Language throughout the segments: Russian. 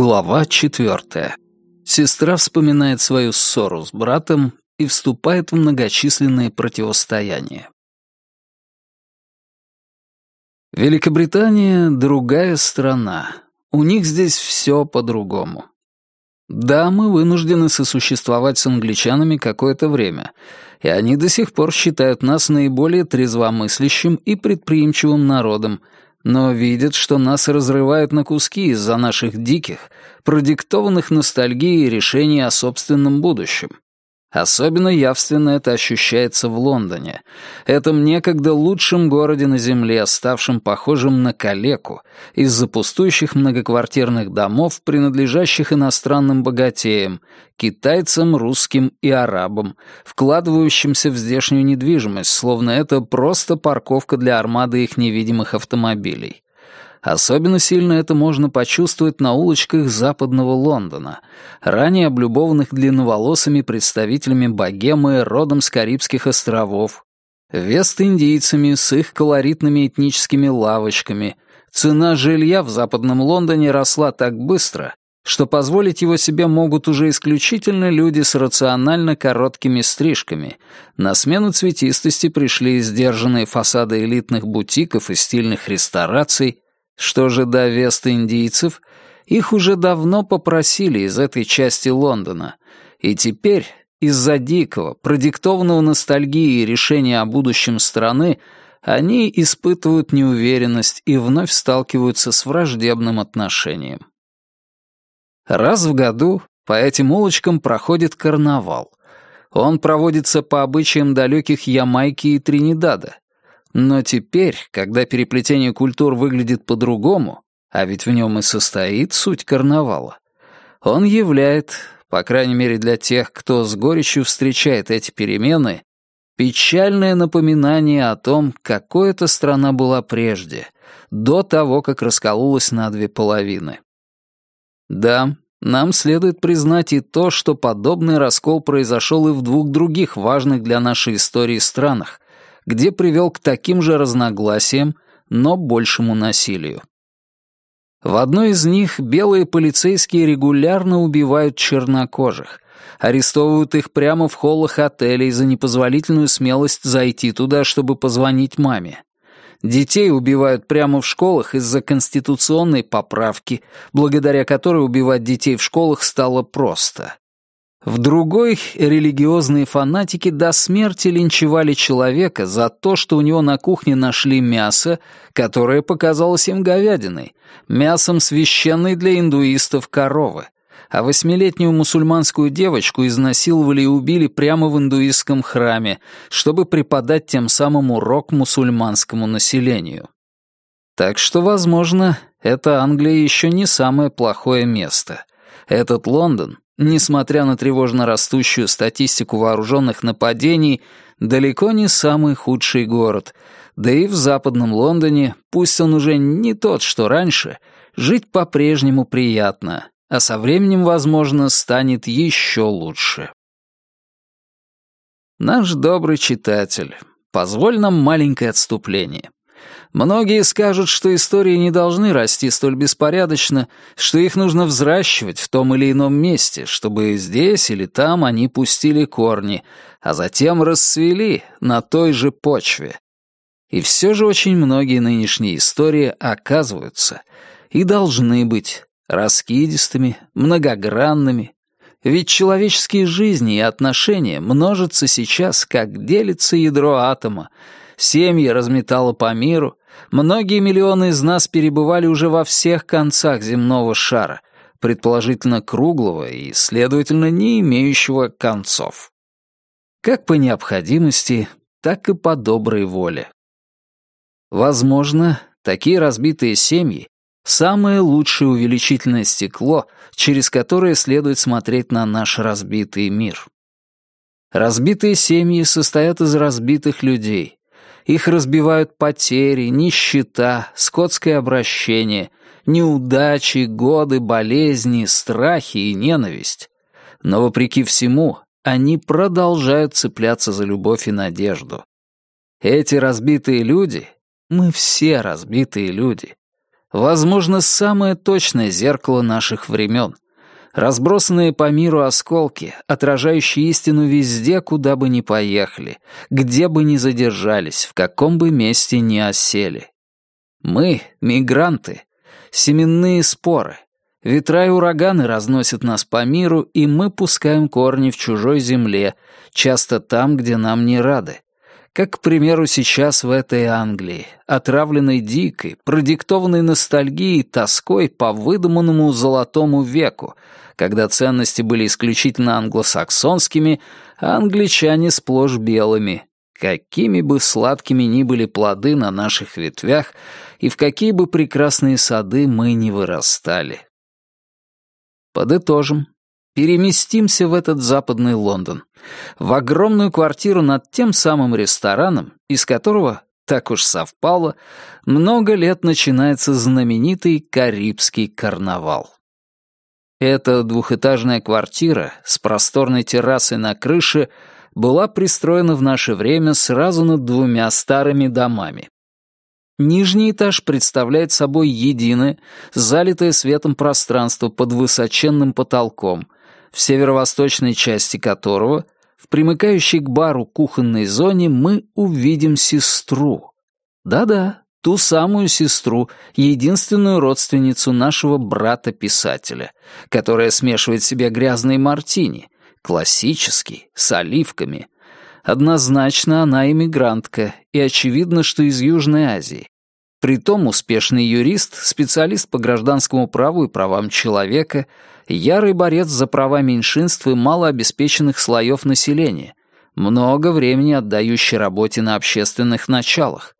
Глава четвертая. Сестра вспоминает свою ссору с братом и вступает в многочисленные противостояния. Великобритания — другая страна. У них здесь все по-другому. Да, мы вынуждены сосуществовать с англичанами какое-то время, и они до сих пор считают нас наиболее трезвомыслящим и предприимчивым народом, но видят, что нас разрывают на куски из-за наших диких, продиктованных ностальгией решений о собственном будущем. Особенно явственно это ощущается в Лондоне, этом некогда лучшем городе на Земле, ставшем похожим на калеку из-за пустующих многоквартирных домов, принадлежащих иностранным богатеям, китайцам, русским и арабам, вкладывающимся в здешнюю недвижимость, словно это просто парковка для армады их невидимых автомобилей. Особенно сильно это можно почувствовать на улочках западного Лондона, ранее облюбованных длинноволосыми представителями богемы родом с Карибских островов, вест-индийцами с их колоритными этническими лавочками. Цена жилья в западном Лондоне росла так быстро, что позволить его себе могут уже исключительно люди с рационально короткими стрижками. На смену цветистости пришли сдержанные фасады элитных бутиков и стильных рестораций, что же до вест-индийцев, их уже давно попросили из этой части Лондона, и теперь из-за дикого, продиктованного ностальгией решения о будущем страны, они испытывают неуверенность и вновь сталкиваются с враждебным отношением. Раз в году по этим улочкам проходит карнавал. Он проводится по обычаям далеких Ямайки и Тринидада, но теперь, когда переплетение культур выглядит по-другому, а ведь в нем и состоит суть карнавала, он являет, по крайней мере для тех, кто с горечью встречает эти перемены, печальное напоминание о том, какой эта страна была прежде, до того, как раскололась на две половины. Да, нам следует признать и то, что подобный раскол произошел и в двух других важных для нашей истории странах, где привел к таким же разногласиям, но большему насилию. В одной из них белые полицейские регулярно убивают чернокожих, арестовывают их прямо в холлах отелей за непозволительную смелость зайти туда, чтобы позвонить маме. Детей убивают прямо в школах из-за конституционной поправки, благодаря которой убивать детей в школах стало просто. В другой религиозные фанатики до смерти линчевали человека за то, что у него на кухне нашли мясо, которое показалось им говядиной, мясом священной для индуистов коровы, а восьмилетнюю мусульманскую девочку изнасиловали и убили прямо в индуистском храме, чтобы преподать тем самым урок мусульманскому населению. Так что, возможно, эта Англия еще не самое плохое место. Этот Лондон несмотря на тревожно растущую статистику вооруженных нападений, далеко не самый худший город, да и в западном Лондоне, пусть он уже не тот, что раньше, жить по-прежнему приятно, а со временем, возможно, станет еще лучше. Наш добрый читатель, позволь нам маленькое отступление. Многие скажут, что истории не должны расти столь беспорядочно, что их нужно взращивать в том или ином месте, чтобы здесь или там они пустили корни, а затем расцвели на той же почве. И все же очень многие нынешние истории оказываются и должны быть раскидистыми, многогранными, ведь человеческие жизни и отношения множатся сейчас, как делится ядро атома, семьи разметало по миру, многие миллионы из нас перебывали уже во всех концах земного шара, предположительно круглого и, следовательно, не имеющего концов. Как по необходимости, так и по доброй воле. Возможно, такие разбитые семьи — самое лучшее увеличительное стекло, через которое следует смотреть на наш разбитый мир. Разбитые семьи состоят из разбитых людей, их разбивают потери, нищета, скотское обращение, неудачи, годы, болезни, страхи и ненависть. Но вопреки всему, они продолжают цепляться за любовь и надежду. Эти разбитые люди, мы все разбитые люди, Возможно, самое точное зеркало наших времен. Разбросанные по миру осколки, отражающие истину везде, куда бы ни поехали, где бы ни задержались, в каком бы месте ни осели. Мы — мигранты, семенные споры. Ветра и ураганы разносят нас по миру, и мы пускаем корни в чужой земле, часто там, где нам не рады. Как, к примеру, сейчас в этой Англии, отравленной дикой, продиктованной ностальгией и тоской по выдуманному золотому веку, когда ценности были исключительно англосаксонскими, а англичане сплошь белыми, какими бы сладкими ни были плоды на наших ветвях и в какие бы прекрасные сады мы ни вырастали. Подытожим. Переместимся в этот западный Лондон, в огромную квартиру над тем самым рестораном, из которого, так уж совпало, много лет начинается знаменитый Карибский карнавал. Эта двухэтажная квартира с просторной террасой на крыше была пристроена в наше время сразу над двумя старыми домами. Нижний этаж представляет собой единое, залитое светом пространство под высоченным потолком, в северо-восточной части которого, в примыкающей к бару кухонной зоне, мы увидим сестру. Да-да, ту самую сестру, единственную родственницу нашего брата-писателя, которая смешивает себе грязные мартини, классический, с оливками — Однозначно она иммигрантка, и очевидно, что из Южной Азии. Притом успешный юрист, специалист по гражданскому праву и правам человека, ярый борец за права меньшинств и малообеспеченных слоев населения, много времени отдающий работе на общественных началах.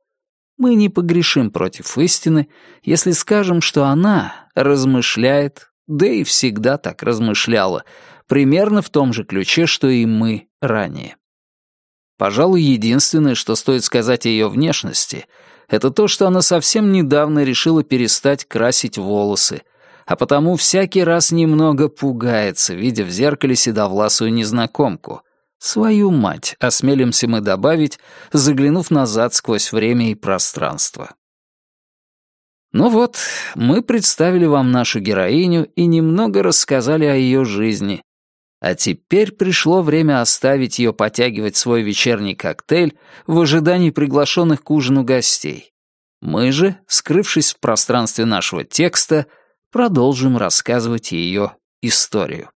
Мы не погрешим против истины, если скажем, что она размышляет, да и всегда так размышляла, примерно в том же ключе, что и мы ранее. Пожалуй, единственное, что стоит сказать о ее внешности, это то, что она совсем недавно решила перестать красить волосы, а потому всякий раз немного пугается, видя в зеркале седовласую незнакомку. Свою мать, осмелимся мы добавить, заглянув назад сквозь время и пространство. Ну вот, мы представили вам нашу героиню и немного рассказали о ее жизни, а теперь пришло время оставить ее потягивать свой вечерний коктейль в ожидании приглашенных к ужину гостей. Мы же, скрывшись в пространстве нашего текста, продолжим рассказывать ее историю.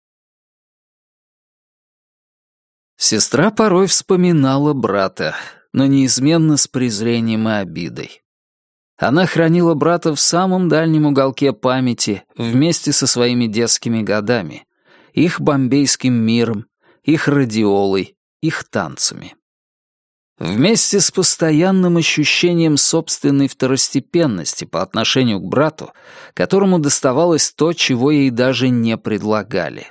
Сестра порой вспоминала брата, но неизменно с презрением и обидой. Она хранила брата в самом дальнем уголке памяти вместе со своими детскими годами, их бомбейским миром, их радиолой, их танцами. Вместе с постоянным ощущением собственной второстепенности по отношению к брату, которому доставалось то, чего ей даже не предлагали.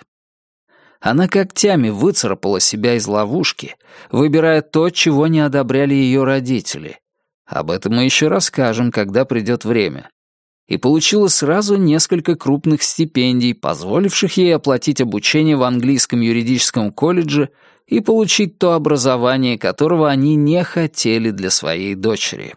Она когтями выцарапала себя из ловушки, выбирая то, чего не одобряли ее родители. Об этом мы еще расскажем, когда придет время и получила сразу несколько крупных стипендий, позволивших ей оплатить обучение в английском юридическом колледже и получить то образование, которого они не хотели для своей дочери.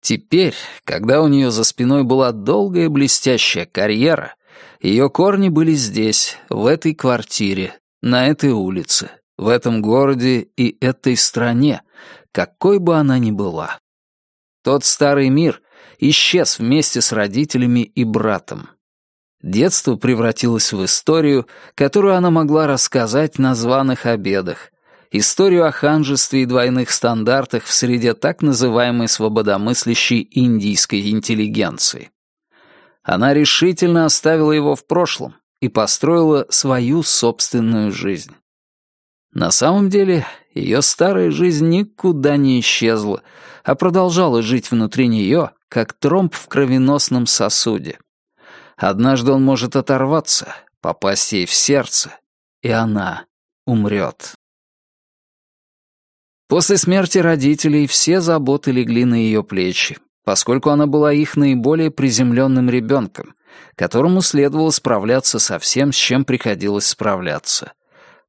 Теперь, когда у нее за спиной была долгая блестящая карьера, ее корни были здесь, в этой квартире, на этой улице, в этом городе и этой стране, какой бы она ни была. Тот старый мир, исчез вместе с родителями и братом. Детство превратилось в историю, которую она могла рассказать на званых обедах, историю о ханжестве и двойных стандартах в среде так называемой свободомыслящей индийской интеллигенции. Она решительно оставила его в прошлом и построила свою собственную жизнь. На самом деле, ее старая жизнь никуда не исчезла, а продолжала жить внутри нее, как тромб в кровеносном сосуде. Однажды он может оторваться, попасть ей в сердце, и она умрет. После смерти родителей все заботы легли на ее плечи, поскольку она была их наиболее приземленным ребенком, которому следовало справляться со всем, с чем приходилось справляться.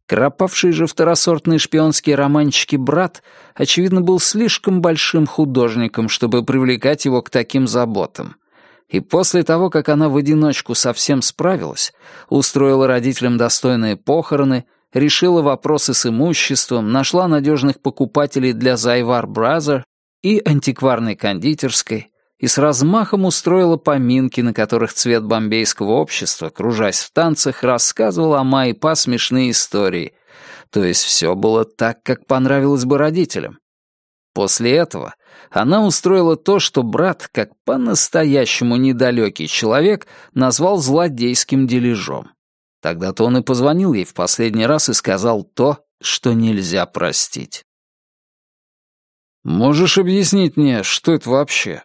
Кропавший же второсортные шпионские романчики брат, очевидно, был слишком большим художником, чтобы привлекать его к таким заботам. И после того, как она в одиночку совсем справилась, устроила родителям достойные похороны, решила вопросы с имуществом, нашла надежных покупателей для Зайвар Бразер и антикварной кондитерской, и с размахом устроила поминки, на которых цвет бомбейского общества, кружась в танцах, рассказывал о Майпа смешные истории. То есть все было так, как понравилось бы родителям. После этого она устроила то, что брат, как по-настоящему недалекий человек, назвал злодейским дележом. Тогда-то он и позвонил ей в последний раз и сказал то, что нельзя простить. «Можешь объяснить мне, что это вообще?»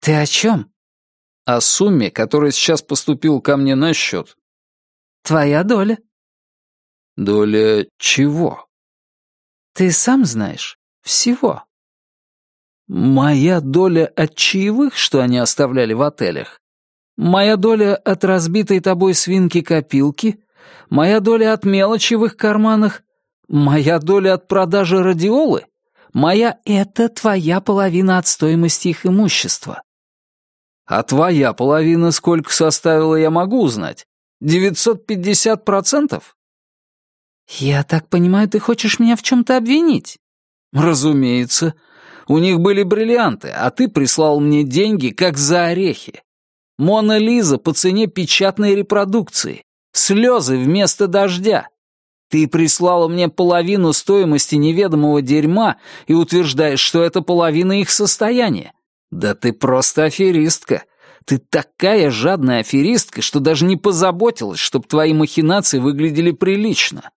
«Ты о чем?» «О сумме, которая сейчас поступила ко мне на счет». «Твоя доля». «Доля чего?» «Ты сам знаешь. Всего». «Моя доля от чаевых, что они оставляли в отелях? Моя доля от разбитой тобой свинки-копилки? Моя доля от мелочи в их карманах? Моя доля от продажи радиолы? Моя — это твоя половина от стоимости их имущества. А твоя половина сколько составила, я могу узнать? Девятьсот пятьдесят процентов? Я так понимаю, ты хочешь меня в чем-то обвинить? Разумеется. У них были бриллианты, а ты прислал мне деньги, как за орехи. Мона Лиза по цене печатной репродукции. Слезы вместо дождя. Ты прислала мне половину стоимости неведомого дерьма и утверждаешь, что это половина их состояния. «Да ты просто аферистка. Ты такая жадная аферистка, что даже не позаботилась, чтобы твои махинации выглядели прилично.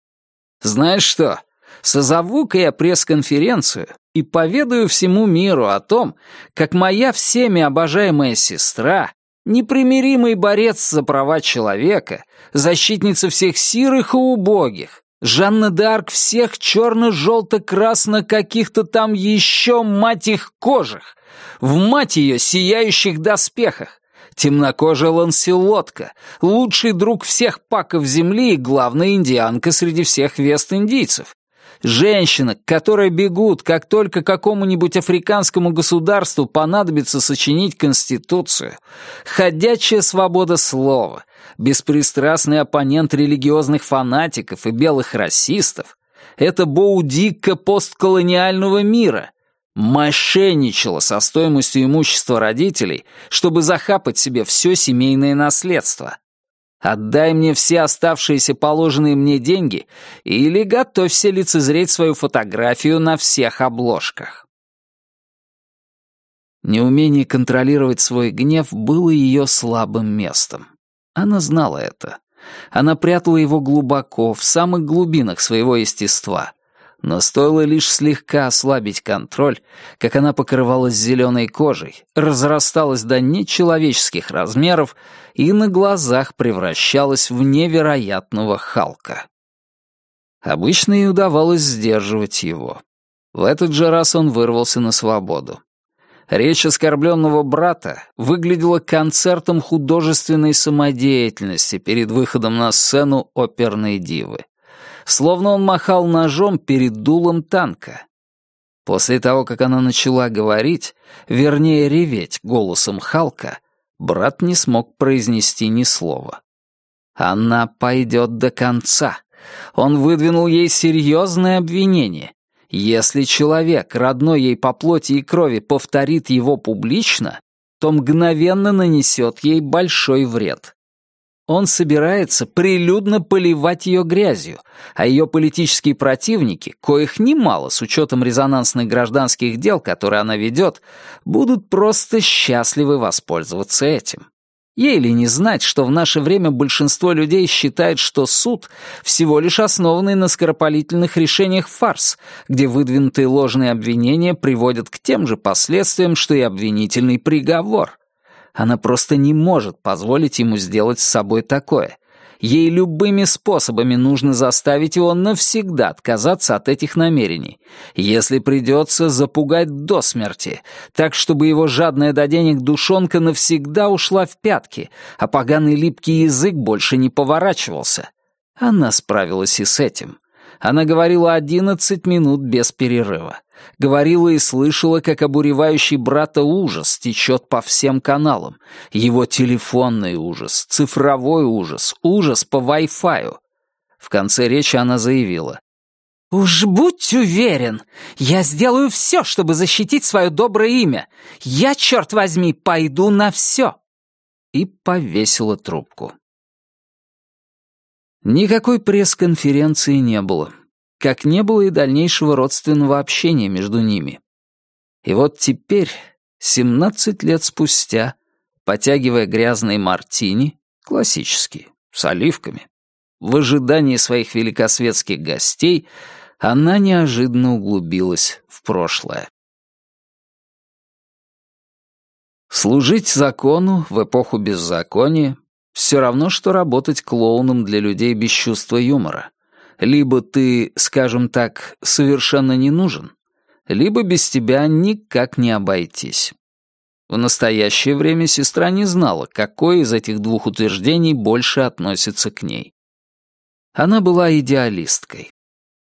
Знаешь что, созову-ка я пресс-конференцию и поведаю всему миру о том, как моя всеми обожаемая сестра, непримиримый борец за права человека, защитница всех сирых и убогих, Жанна д'Арк всех черно-желто-красно каких-то там еще, мать их, кожах, в мать ее сияющих доспехах, темнокожая ланселотка, лучший друг всех паков земли и главная индианка среди всех вест-индийцев. Женщина, к которой бегут, как только какому-нибудь африканскому государству понадобится сочинить конституцию, ходячая свобода слова, беспристрастный оппонент религиозных фанатиков и белых расистов, это боудикка постколониального мира, мошенничала со стоимостью имущества родителей, чтобы захапать себе все семейное наследство. Отдай мне все оставшиеся положенные мне деньги или готовься лицезреть свою фотографию на всех обложках. Неумение контролировать свой гнев было ее слабым местом. Она знала это. Она прятала его глубоко, в самых глубинах своего естества. Но стоило лишь слегка ослабить контроль, как она покрывалась зеленой кожей, разрасталась до нечеловеческих размеров и на глазах превращалась в невероятного Халка. Обычно ей удавалось сдерживать его. В этот же раз он вырвался на свободу. Речь оскорбленного брата выглядела концертом художественной самодеятельности перед выходом на сцену оперной дивы словно он махал ножом перед дулом танка. После того, как она начала говорить, вернее реветь голосом Халка, брат не смог произнести ни слова. Она пойдет до конца. Он выдвинул ей серьезное обвинение. Если человек, родной ей по плоти и крови, повторит его публично, то мгновенно нанесет ей большой вред. Он собирается прилюдно поливать ее грязью, а ее политические противники, коих немало с учетом резонансных гражданских дел, которые она ведет, будут просто счастливы воспользоваться этим. Ей ли не знать, что в наше время большинство людей считает, что суд — всего лишь основанный на скоропалительных решениях фарс, где выдвинутые ложные обвинения приводят к тем же последствиям, что и обвинительный приговор. Она просто не может позволить ему сделать с собой такое. Ей любыми способами нужно заставить его навсегда отказаться от этих намерений. Если придется, запугать до смерти, так, чтобы его жадная до денег душонка навсегда ушла в пятки, а поганый липкий язык больше не поворачивался. Она справилась и с этим. Она говорила одиннадцать минут без перерыва. Говорила и слышала, как обуревающий брата ужас течет по всем каналам. Его телефонный ужас, цифровой ужас, ужас по Wi-Fi. В конце речи она заявила. «Уж будь уверен, я сделаю все, чтобы защитить свое доброе имя. Я, черт возьми, пойду на все!» И повесила трубку. Никакой пресс-конференции не было, как не было и дальнейшего родственного общения между ними. И вот теперь, 17 лет спустя, потягивая грязные мартини, классические, с оливками, в ожидании своих великосветских гостей, она неожиданно углубилась в прошлое. Служить закону в эпоху беззакония — все равно, что работать клоуном для людей без чувства юмора. Либо ты, скажем так, совершенно не нужен, либо без тебя никак не обойтись. В настоящее время сестра не знала, какое из этих двух утверждений больше относится к ней. Она была идеалисткой.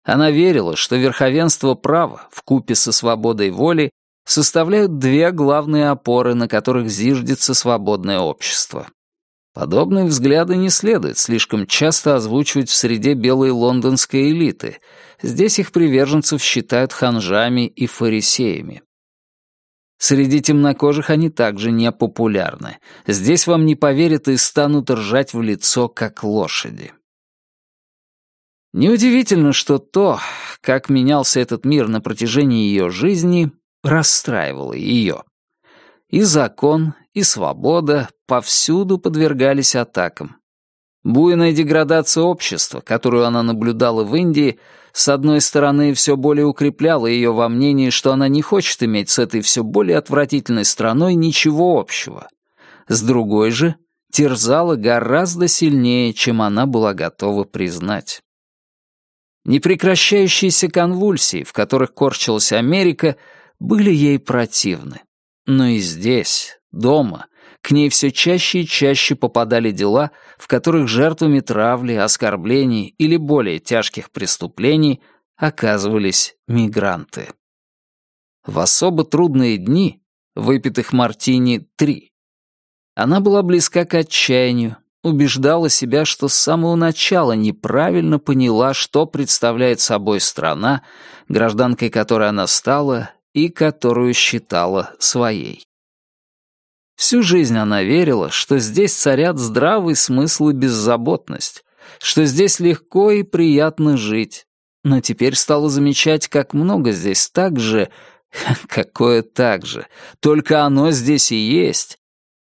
Она верила, что верховенство права в купе со свободой воли составляют две главные опоры, на которых зиждется свободное общество. Подобные взгляды не следует слишком часто озвучивать в среде белой лондонской элиты. Здесь их приверженцев считают ханжами и фарисеями. Среди темнокожих они также не популярны. Здесь вам не поверят и станут ржать в лицо, как лошади. Неудивительно, что то, как менялся этот мир на протяжении ее жизни, расстраивало ее. И закон, и свобода повсюду подвергались атакам. Буйная деградация общества, которую она наблюдала в Индии, с одной стороны, все более укрепляла ее во мнении, что она не хочет иметь с этой все более отвратительной страной ничего общего. С другой же, терзала гораздо сильнее, чем она была готова признать. Непрекращающиеся конвульсии, в которых корчилась Америка, были ей противны. Но и здесь, дома, к ней все чаще и чаще попадали дела, в которых жертвами травли, оскорблений или более тяжких преступлений оказывались мигранты. В особо трудные дни, выпитых мартини три, она была близка к отчаянию, убеждала себя, что с самого начала неправильно поняла, что представляет собой страна, гражданкой которой она стала и которую считала своей. Всю жизнь она верила, что здесь царят здравый смысл и беззаботность, что здесь легко и приятно жить, но теперь стала замечать, как много здесь так же, какое так же, только оно здесь и есть,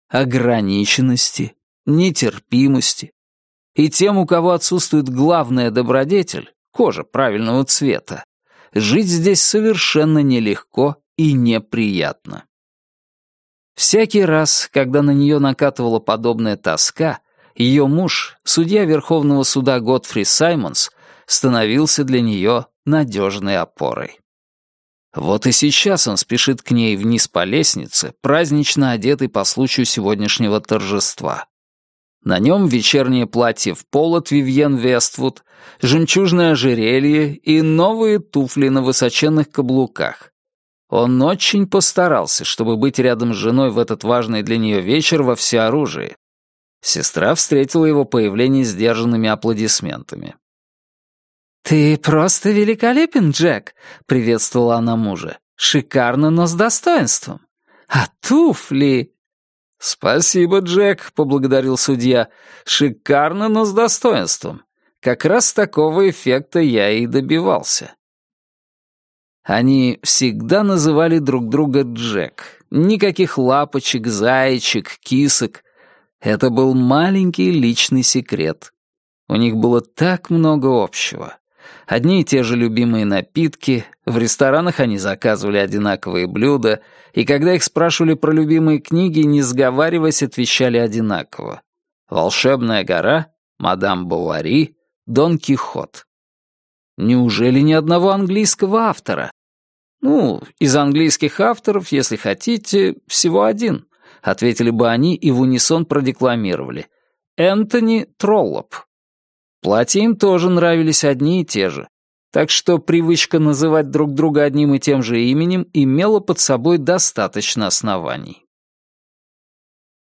ограниченности, нетерпимости. И тем, у кого отсутствует главная добродетель, кожа правильного цвета, жить здесь совершенно нелегко и неприятно. Всякий раз, когда на нее накатывала подобная тоска, ее муж, судья Верховного суда Готфри Саймонс, становился для нее надежной опорой. Вот и сейчас он спешит к ней вниз по лестнице, празднично одетый по случаю сегодняшнего торжества. На нем вечернее платье в пол от Вивьен Вествуд, жемчужное ожерелье и новые туфли на высоченных каблуках. Он очень постарался, чтобы быть рядом с женой в этот важный для нее вечер во всеоружии. Сестра встретила его появление сдержанными аплодисментами. «Ты просто великолепен, Джек», — приветствовала она мужа. «Шикарно, но с достоинством. А туфли...» «Спасибо, Джек», — поблагодарил судья. «Шикарно, но с достоинством. Как раз такого эффекта я и добивался». Они всегда называли друг друга Джек. Никаких лапочек, заячек, кисок. Это был маленький личный секрет. У них было так много общего. Одни и те же любимые напитки, в ресторанах они заказывали одинаковые блюда, и когда их спрашивали про любимые книги, не сговариваясь, отвечали одинаково. «Волшебная гора», «Мадам Бовари», «Дон Кихот». Неужели ни одного английского автора? Ну, из английских авторов, если хотите, всего один, ответили бы они и в унисон продекламировали. Энтони Троллоп. Платья им тоже нравились одни и те же. так что привычка называть друг друга одним и тем же именем имела под собой достаточно оснований.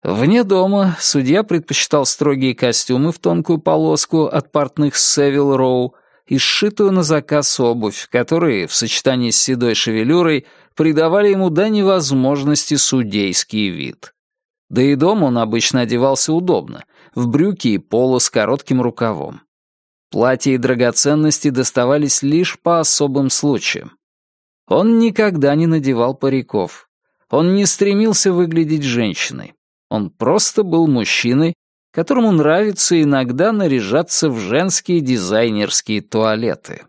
Вне дома судья предпочитал строгие костюмы в тонкую полоску от портных Севил Роу и сшитую на заказ обувь, которые, в сочетании с седой шевелюрой, придавали ему до невозможности судейский вид. Да и дома он обычно одевался удобно, в брюки и поло с коротким рукавом. Платья и драгоценности доставались лишь по особым случаям. Он никогда не надевал париков. Он не стремился выглядеть женщиной. Он просто был мужчиной, которому нравится иногда наряжаться в женские дизайнерские туалеты.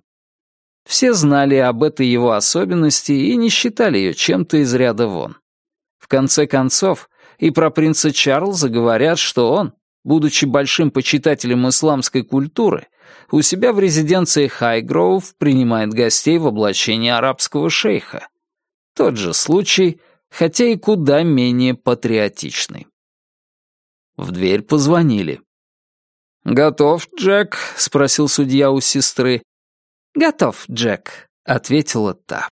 Все знали об этой его особенности и не считали ее чем-то из ряда вон. В конце концов, и про принца Чарльза говорят, что он, будучи большим почитателем исламской культуры, у себя в резиденции Хайгроув принимает гостей в облачении арабского шейха. Тот же случай, хотя и куда менее патриотичный. В дверь позвонили. «Готов, Джек?» — спросил судья у сестры. «Готов, Джек», — ответила та.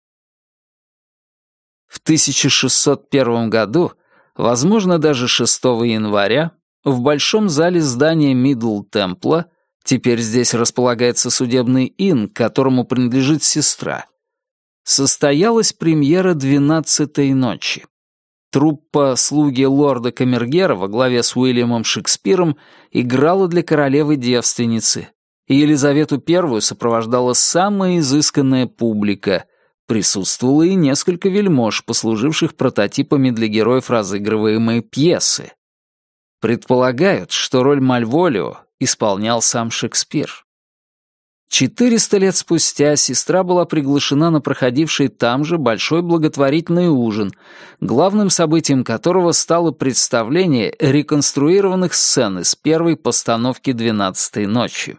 В 1601 году, возможно, даже 6 января, в большом зале здания Мидл Темпла, теперь здесь располагается судебный ин, которому принадлежит сестра, состоялась премьера «Двенадцатой ночи». Труппа «Слуги лорда Камергера» во главе с Уильямом Шекспиром играла для королевы-девственницы, и Елизавету I сопровождала самая изысканная публика. Присутствовало и несколько вельмож, послуживших прототипами для героев разыгрываемой пьесы. Предполагают, что роль Мальволио исполнял сам Шекспир. Четыреста лет спустя сестра была приглашена на проходивший там же большой благотворительный ужин, главным событием которого стало представление реконструированных сцен из первой постановки «Двенадцатой ночи».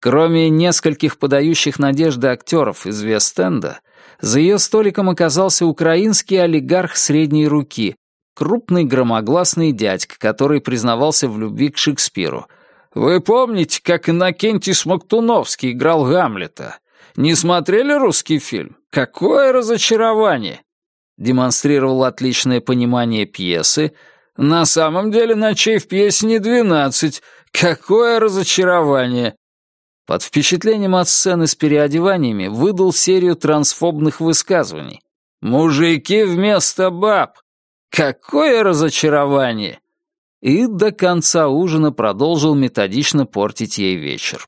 Кроме нескольких подающих надежды актеров из Вест-Энда, за ее столиком оказался украинский олигарх средней руки, крупный громогласный дядька, который признавался в любви к Шекспиру — вы помните, как Иннокентий Смоктуновский играл Гамлета? Не смотрели русский фильм? Какое разочарование!» Демонстрировал отличное понимание пьесы. «На самом деле ночей в пьесе не двенадцать. Какое разочарование!» Под впечатлением от сцены с переодеваниями выдал серию трансфобных высказываний. «Мужики вместо баб! Какое разочарование!» И до конца ужина продолжил методично портить ей вечер.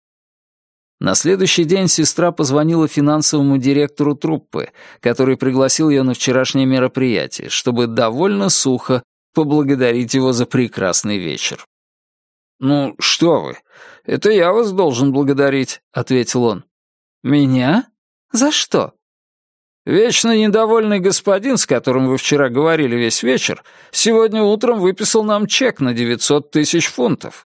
На следующий день сестра позвонила финансовому директору труппы, который пригласил ее на вчерашнее мероприятие, чтобы довольно сухо поблагодарить его за прекрасный вечер. «Ну, что вы, это я вас должен благодарить», — ответил он. «Меня? За что?» Вечно недовольный господин, с которым вы вчера говорили весь вечер, сегодня утром выписал нам чек на 900 тысяч фунтов.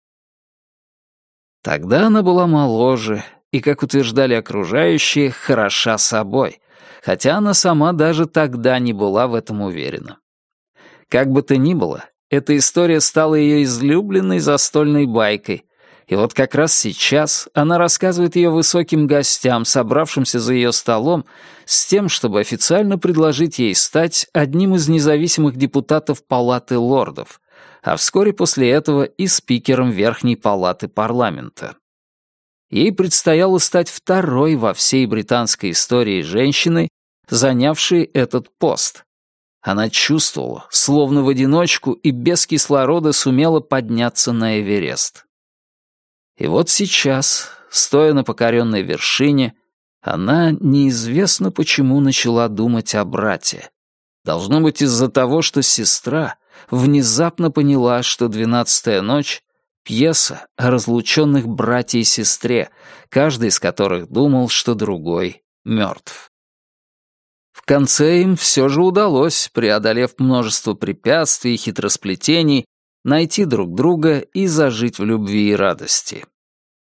Тогда она была моложе и, как утверждали окружающие, хороша собой, хотя она сама даже тогда не была в этом уверена. Как бы то ни было, эта история стала ее излюбленной застольной байкой, и вот как раз сейчас она рассказывает ее высоким гостям, собравшимся за ее столом, с тем, чтобы официально предложить ей стать одним из независимых депутатов Палаты лордов, а вскоре после этого и спикером Верхней Палаты парламента. Ей предстояло стать второй во всей британской истории женщиной, занявшей этот пост. Она чувствовала, словно в одиночку и без кислорода сумела подняться на Эверест. И вот сейчас, стоя на покоренной вершине, она неизвестно почему начала думать о брате. Должно быть из-за того, что сестра внезапно поняла, что «Двенадцатая ночь» — пьеса о разлученных брате и сестре, каждый из которых думал, что другой мертв. В конце им все же удалось, преодолев множество препятствий и хитросплетений, найти друг друга и зажить в любви и радости.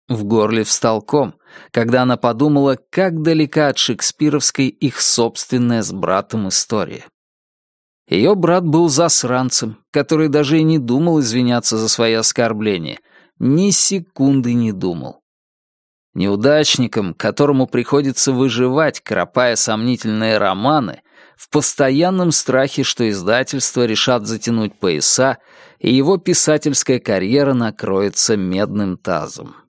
В горле встал ком, когда она подумала, как далека от шекспировской их собственная с братом история. Ее брат был засранцем, который даже и не думал извиняться за свои оскорбления. Ни секунды не думал. Неудачником, которому приходится выживать, кропая сомнительные романы, в постоянном страхе, что издательства решат затянуть пояса, и его писательская карьера накроется медным тазом.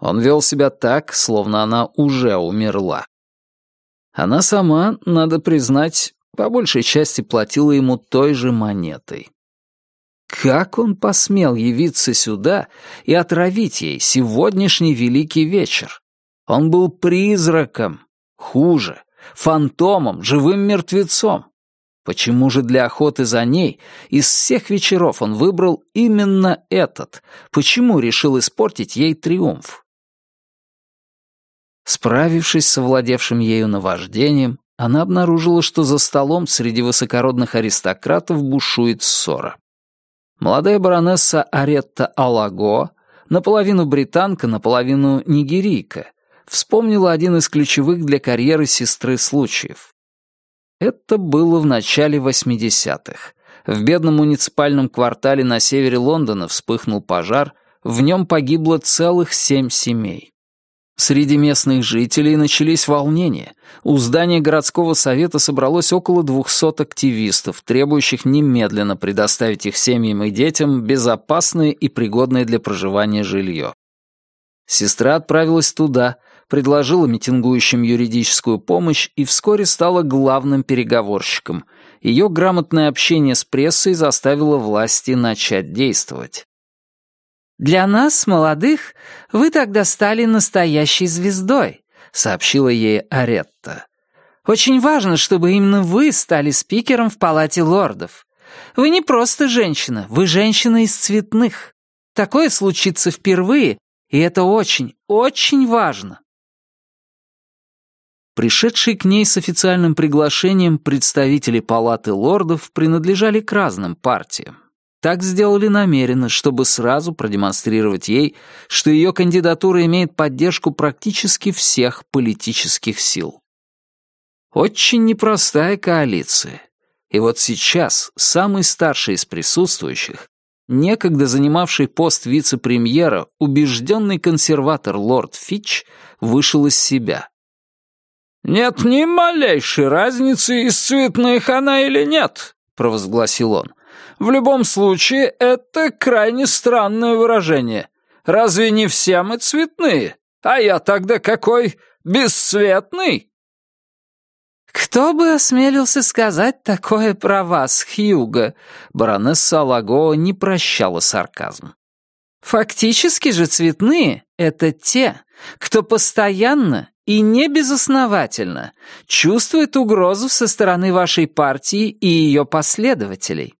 Он вел себя так, словно она уже умерла. Она сама, надо признать, по большей части платила ему той же монетой. Как он посмел явиться сюда и отравить ей сегодняшний великий вечер? Он был призраком, хуже, фантомом, живым мертвецом. Почему же для охоты за ней из всех вечеров он выбрал именно этот? Почему решил испортить ей триумф? Справившись с овладевшим ею наваждением, она обнаружила, что за столом среди высокородных аристократов бушует ссора. Молодая баронесса Аретта Алаго, наполовину британка, наполовину нигерийка, вспомнила один из ключевых для карьеры сестры случаев. Это было в начале 80-х. В бедном муниципальном квартале на севере Лондона вспыхнул пожар, в нем погибло целых семь семей. Среди местных жителей начались волнения. У здания городского совета собралось около 200 активистов, требующих немедленно предоставить их семьям и детям безопасное и пригодное для проживания жилье. Сестра отправилась туда, предложила митингующим юридическую помощь и вскоре стала главным переговорщиком. Ее грамотное общение с прессой заставило власти начать действовать. «Для нас, молодых, вы тогда стали настоящей звездой», — сообщила ей Аретта. «Очень важно, чтобы именно вы стали спикером в Палате лордов. Вы не просто женщина, вы женщина из цветных. Такое случится впервые, и это очень, очень важно». Пришедшие к ней с официальным приглашением представители Палаты лордов принадлежали к разным партиям. Так сделали намеренно, чтобы сразу продемонстрировать ей, что ее кандидатура имеет поддержку практически всех политических сил. Очень непростая коалиция. И вот сейчас самый старший из присутствующих, некогда занимавший пост вице-премьера, убежденный консерватор лорд Фич, вышел из себя. «Нет ни малейшей разницы, из цветных она или нет», — провозгласил он. В любом случае, это крайне странное выражение. Разве не все мы цветные? А я тогда какой? Бесцветный?» «Кто бы осмелился сказать такое про вас, Хьюго?» Баронесса Алагоа не прощала сарказм. «Фактически же цветные — это те, кто постоянно и не безосновательно чувствует угрозу со стороны вашей партии и ее последователей.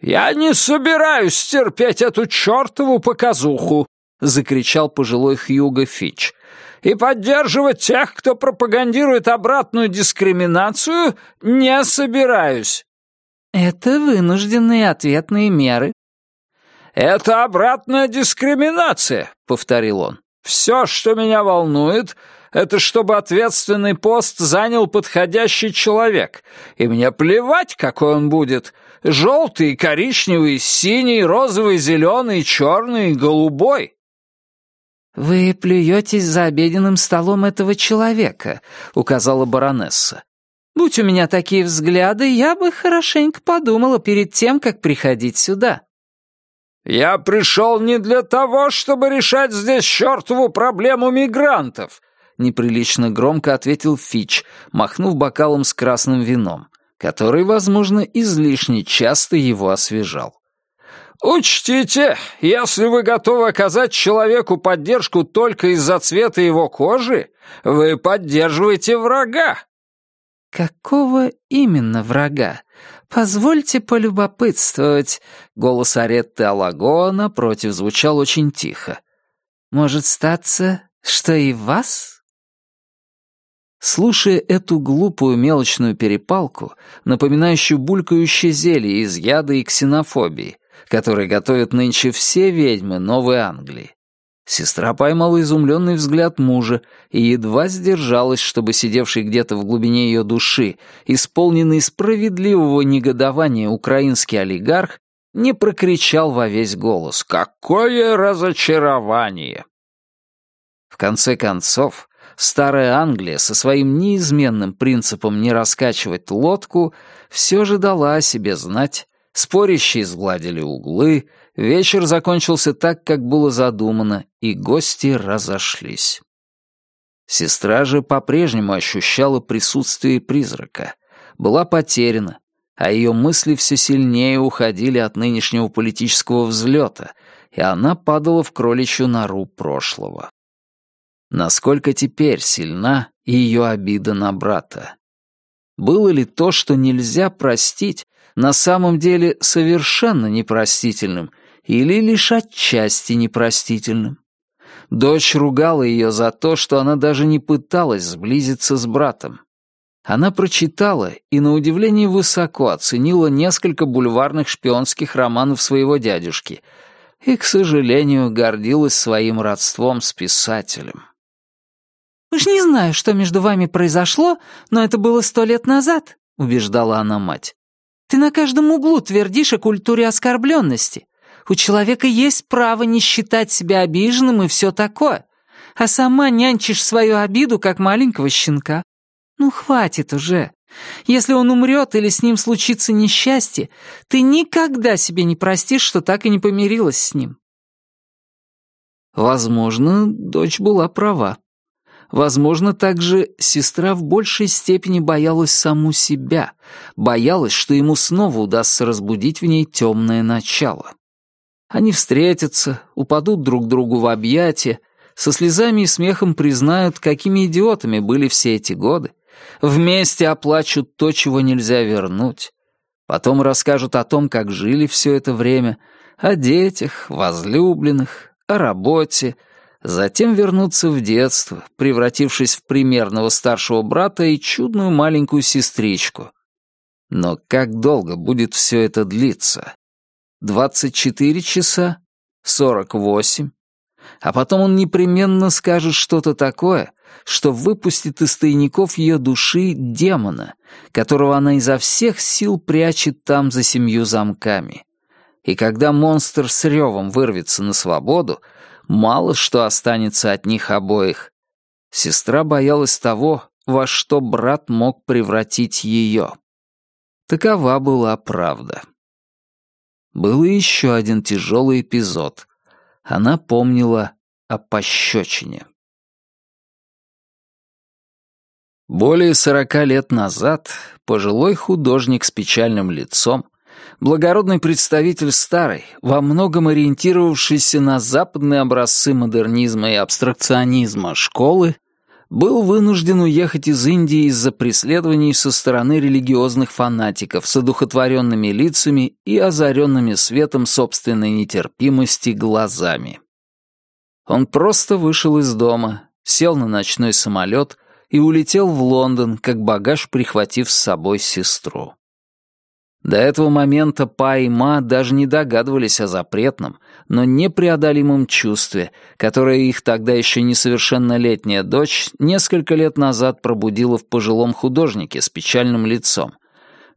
«Я не собираюсь терпеть эту чертову показуху!» — закричал пожилой Хьюго Фич. «И поддерживать тех, кто пропагандирует обратную дискриминацию, не собираюсь!» «Это вынужденные ответные меры». «Это обратная дискриминация», — повторил он. «Все, что меня волнует, это чтобы ответственный пост занял подходящий человек, и мне плевать, какой он будет, Желтый, коричневый, синий, розовый, зеленый, черный, голубой. «Вы плюетесь за обеденным столом этого человека», — указала баронесса. «Будь у меня такие взгляды, я бы хорошенько подумала перед тем, как приходить сюда». «Я пришел не для того, чтобы решать здесь чертову проблему мигрантов», — неприлично громко ответил Фич, махнув бокалом с красным вином который, возможно, излишне часто его освежал. «Учтите, если вы готовы оказать человеку поддержку только из-за цвета его кожи, вы поддерживаете врага». «Какого именно врага? Позвольте полюбопытствовать». Голос Аретты Алагоа напротив звучал очень тихо. «Может статься, что и вас?» Слушая эту глупую мелочную перепалку, напоминающую булькающее зелье из яда и ксенофобии, которые готовят нынче все ведьмы Новой Англии, сестра поймала изумленный взгляд мужа и едва сдержалась, чтобы сидевший где-то в глубине ее души, исполненный справедливого негодования украинский олигарх, не прокричал во весь голос «Какое разочарование!» конце концов, старая Англия со своим неизменным принципом не раскачивать лодку все же дала о себе знать, спорящие сгладили углы, вечер закончился так, как было задумано, и гости разошлись. Сестра же по-прежнему ощущала присутствие призрака, была потеряна, а ее мысли все сильнее уходили от нынешнего политического взлета, и она падала в кроличью нору прошлого. Насколько теперь сильна ее обида на брата? Было ли то, что нельзя простить, на самом деле совершенно непростительным или лишь отчасти непростительным? Дочь ругала ее за то, что она даже не пыталась сблизиться с братом. Она прочитала и, на удивление, высоко оценила несколько бульварных шпионских романов своего дядюшки и, к сожалению, гордилась своим родством с писателем. «Уж не знаю, что между вами произошло, но это было сто лет назад», — убеждала она мать. «Ты на каждом углу твердишь о культуре оскорбленности. У человека есть право не считать себя обиженным и все такое. А сама нянчишь свою обиду, как маленького щенка. Ну, хватит уже. Если он умрет или с ним случится несчастье, ты никогда себе не простишь, что так и не помирилась с ним. Возможно, дочь была права. Возможно, также сестра в большей степени боялась саму себя, боялась, что ему снова удастся разбудить в ней темное начало. Они встретятся, упадут друг другу в объятия, со слезами и смехом признают, какими идиотами были все эти годы, вместе оплачут то, чего нельзя вернуть, потом расскажут о том, как жили все это время, о детях, возлюбленных, о работе, затем вернуться в детство, превратившись в примерного старшего брата и чудную маленькую сестричку. Но как долго будет все это длиться? 24 часа? 48? А потом он непременно скажет что-то такое, что выпустит из тайников ее души демона, которого она изо всех сил прячет там за семью замками. И когда монстр с ревом вырвется на свободу, мало что останется от них обоих. Сестра боялась того, во что брат мог превратить ее. Такова была правда. Был еще один тяжелый эпизод. Она помнила о пощечине. Более сорока лет назад пожилой художник с печальным лицом, благородный представитель старой, во многом ориентировавшийся на западные образцы модернизма и абстракционизма школы, был вынужден уехать из Индии из-за преследований со стороны религиозных фанатиков с одухотворенными лицами и озаренными светом собственной нетерпимости глазами. Он просто вышел из дома, сел на ночной самолет и улетел в Лондон, как багаж прихватив с собой сестру. До этого момента Па и Ма даже не догадывались о запретном, но непреодолимом чувстве, которое их тогда еще несовершеннолетняя дочь несколько лет назад пробудила в пожилом художнике с печальным лицом,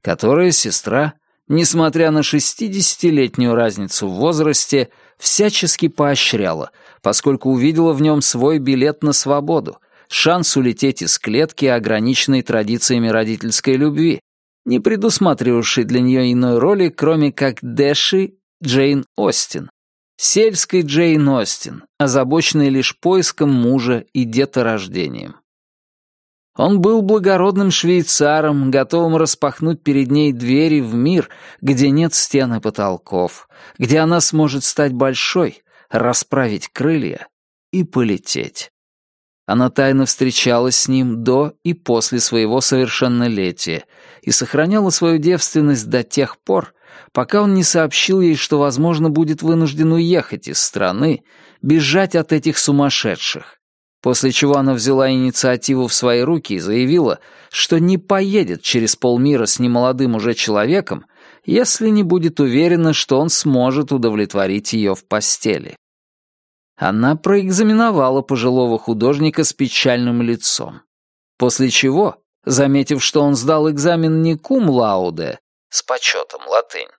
которое сестра, несмотря на шестидесятилетнюю разницу в возрасте, всячески поощряла, поскольку увидела в нем свой билет на свободу, шанс улететь из клетки, ограниченной традициями родительской любви, не предусматривавший для нее иной роли, кроме как Дэши Джейн Остин, сельской Джейн Остин, озабоченной лишь поиском мужа и деторождением. Он был благородным швейцаром, готовым распахнуть перед ней двери в мир, где нет стен и потолков, где она сможет стать большой, расправить крылья и полететь. Она тайно встречалась с ним до и после своего совершеннолетия и сохраняла свою девственность до тех пор, пока он не сообщил ей, что, возможно, будет вынужден уехать из страны, бежать от этих сумасшедших. После чего она взяла инициативу в свои руки и заявила, что не поедет через полмира с немолодым уже человеком, если не будет уверена, что он сможет удовлетворить ее в постели. Она проэкзаменовала пожилого художника с печальным лицом. После чего, заметив, что он сдал экзамен не кум лауде, с почетом латынь,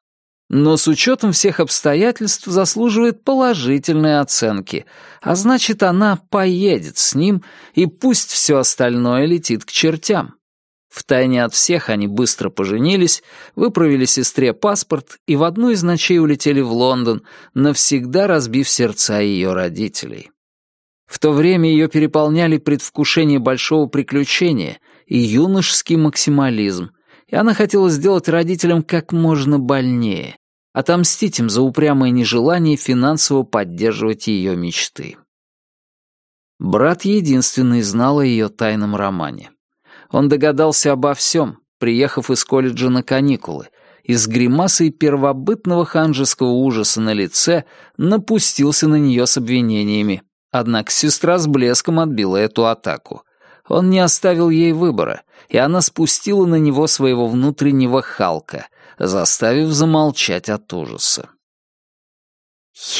но с учетом всех обстоятельств заслуживает положительной оценки, а значит, она поедет с ним, и пусть все остальное летит к чертям. Втайне от всех они быстро поженились, выправили сестре паспорт и в одну из ночей улетели в Лондон, навсегда разбив сердца ее родителей. В то время ее переполняли предвкушение большого приключения и юношеский максимализм, и она хотела сделать родителям как можно больнее, отомстить им за упрямое нежелание финансово поддерживать ее мечты. Брат единственный знал о ее тайном романе. Он догадался обо всем, приехав из колледжа на каникулы, и с гримасой первобытного ханжеского ужаса на лице напустился на нее с обвинениями. Однако сестра с блеском отбила эту атаку. Он не оставил ей выбора, и она спустила на него своего внутреннего Халка, заставив замолчать от ужаса.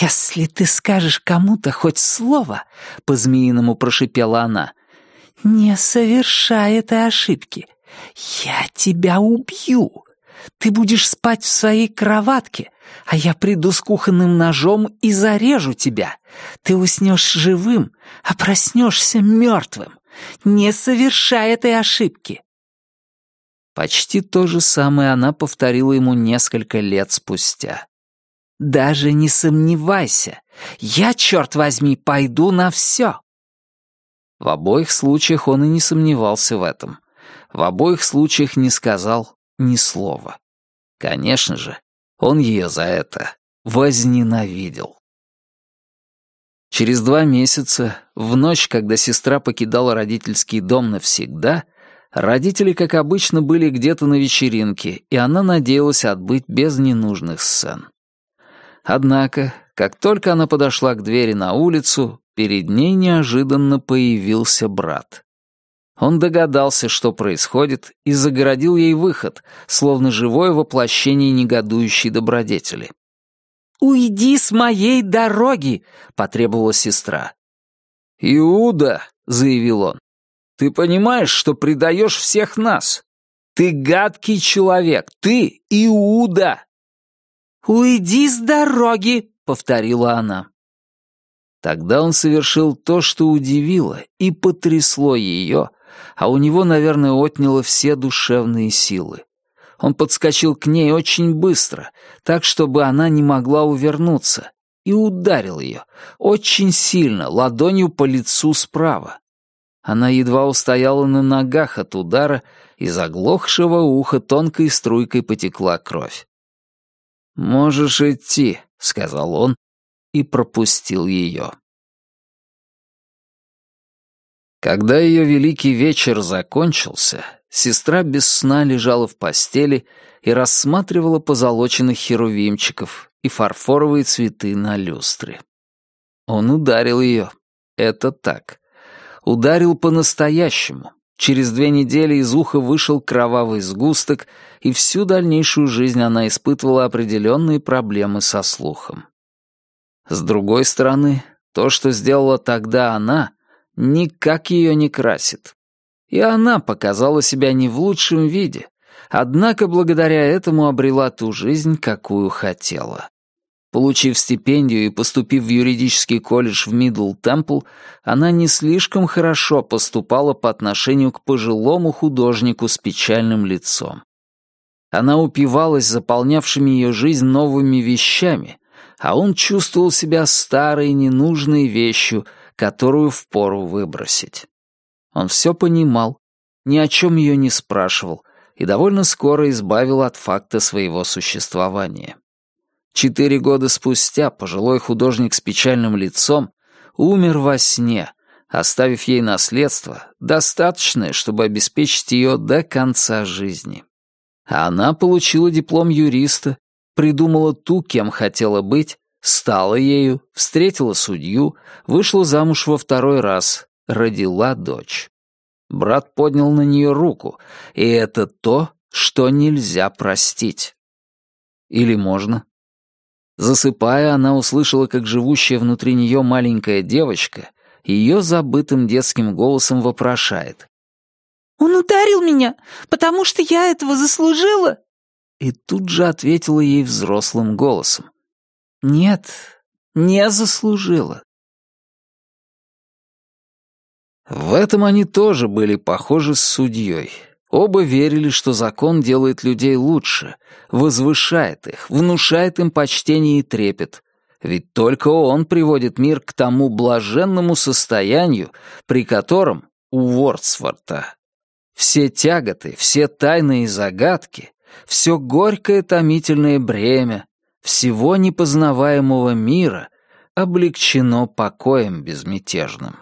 «Если ты скажешь кому-то хоть слово», — по-змеиному прошипела она, «Не совершай этой ошибки. Я тебя убью. Ты будешь спать в своей кроватке, а я приду с кухонным ножом и зарежу тебя. Ты уснешь живым, а проснешься мертвым. Не совершай этой ошибки». Почти то же самое она повторила ему несколько лет спустя. «Даже не сомневайся, я, черт возьми, пойду на все. В обоих случаях он и не сомневался в этом. В обоих случаях не сказал ни слова. Конечно же, он ее за это возненавидел. Через два месяца, в ночь, когда сестра покидала родительский дом навсегда, родители, как обычно, были где-то на вечеринке, и она надеялась отбыть без ненужных сцен. Однако, как только она подошла к двери на улицу, перед ней неожиданно появился брат. Он догадался, что происходит, и загородил ей выход, словно живое воплощение негодующей добродетели. «Уйди с моей дороги!» — потребовала сестра. «Иуда!» — заявил он. «Ты понимаешь, что предаешь всех нас? Ты гадкий человек! Ты Иуда!» «Уйди с дороги!» — повторила она. Тогда он совершил то, что удивило и потрясло ее, а у него, наверное, отняло все душевные силы. Он подскочил к ней очень быстро, так, чтобы она не могла увернуться, и ударил ее, очень сильно, ладонью по лицу справа. Она едва устояла на ногах от удара, из оглохшего уха тонкой струйкой потекла кровь. «Можешь идти», — сказал он, и пропустил ее. Когда ее великий вечер закончился, сестра без сна лежала в постели и рассматривала позолоченных херувимчиков и фарфоровые цветы на люстре. Он ударил ее. Это так. Ударил по-настоящему. Через две недели из уха вышел кровавый сгусток, и всю дальнейшую жизнь она испытывала определенные проблемы со слухом. С другой стороны, то, что сделала тогда она, никак ее не красит. И она показала себя не в лучшем виде, однако благодаря этому обрела ту жизнь, какую хотела. Получив стипендию и поступив в юридический колледж в Мидл Темпл, она не слишком хорошо поступала по отношению к пожилому художнику с печальным лицом. Она упивалась заполнявшими ее жизнь новыми вещами, а он чувствовал себя старой ненужной вещью, которую впору выбросить. Он все понимал, ни о чем ее не спрашивал и довольно скоро избавил от факта своего существования. Четыре года спустя пожилой художник с печальным лицом умер во сне, оставив ей наследство, достаточное, чтобы обеспечить ее до конца жизни. А она получила диплом юриста, придумала ту, кем хотела быть, стала ею, встретила судью, вышла замуж во второй раз, родила дочь. Брат поднял на нее руку, и это то, что нельзя простить. Или можно? Засыпая, она услышала, как живущая внутри нее маленькая девочка ее забытым детским голосом вопрошает. «Он ударил меня, потому что я этого заслужила?» И тут же ответила ей взрослым голосом. «Нет, не заслужила». В этом они тоже были похожи с судьей. Оба верили, что закон делает людей лучше, возвышает их, внушает им почтение и трепет. Ведь только он приводит мир к тому блаженному состоянию, при котором у Вордсворта все тяготы, все тайны и загадки, все горькое томительное бремя, всего непознаваемого мира облегчено покоем безмятежным.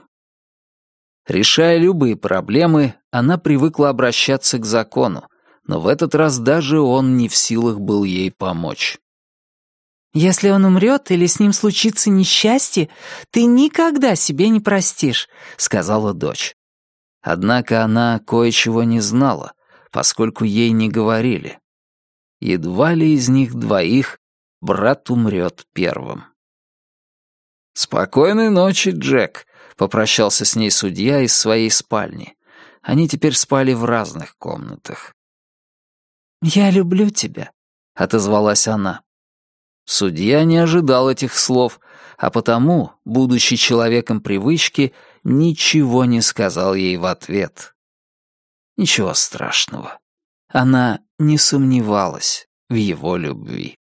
Решая любые проблемы, она привыкла обращаться к закону, но в этот раз даже он не в силах был ей помочь. «Если он умрет или с ним случится несчастье, ты никогда себе не простишь», — сказала дочь. Однако она кое-чего не знала, поскольку ей не говорили. Едва ли из них двоих брат умрет первым. «Спокойной ночи, Джек», Попрощался с ней судья из своей спальни. Они теперь спали в разных комнатах. «Я люблю тебя», — отозвалась она. Судья не ожидал этих слов, а потому, будучи человеком привычки, ничего не сказал ей в ответ. Ничего страшного. Она не сомневалась в его любви.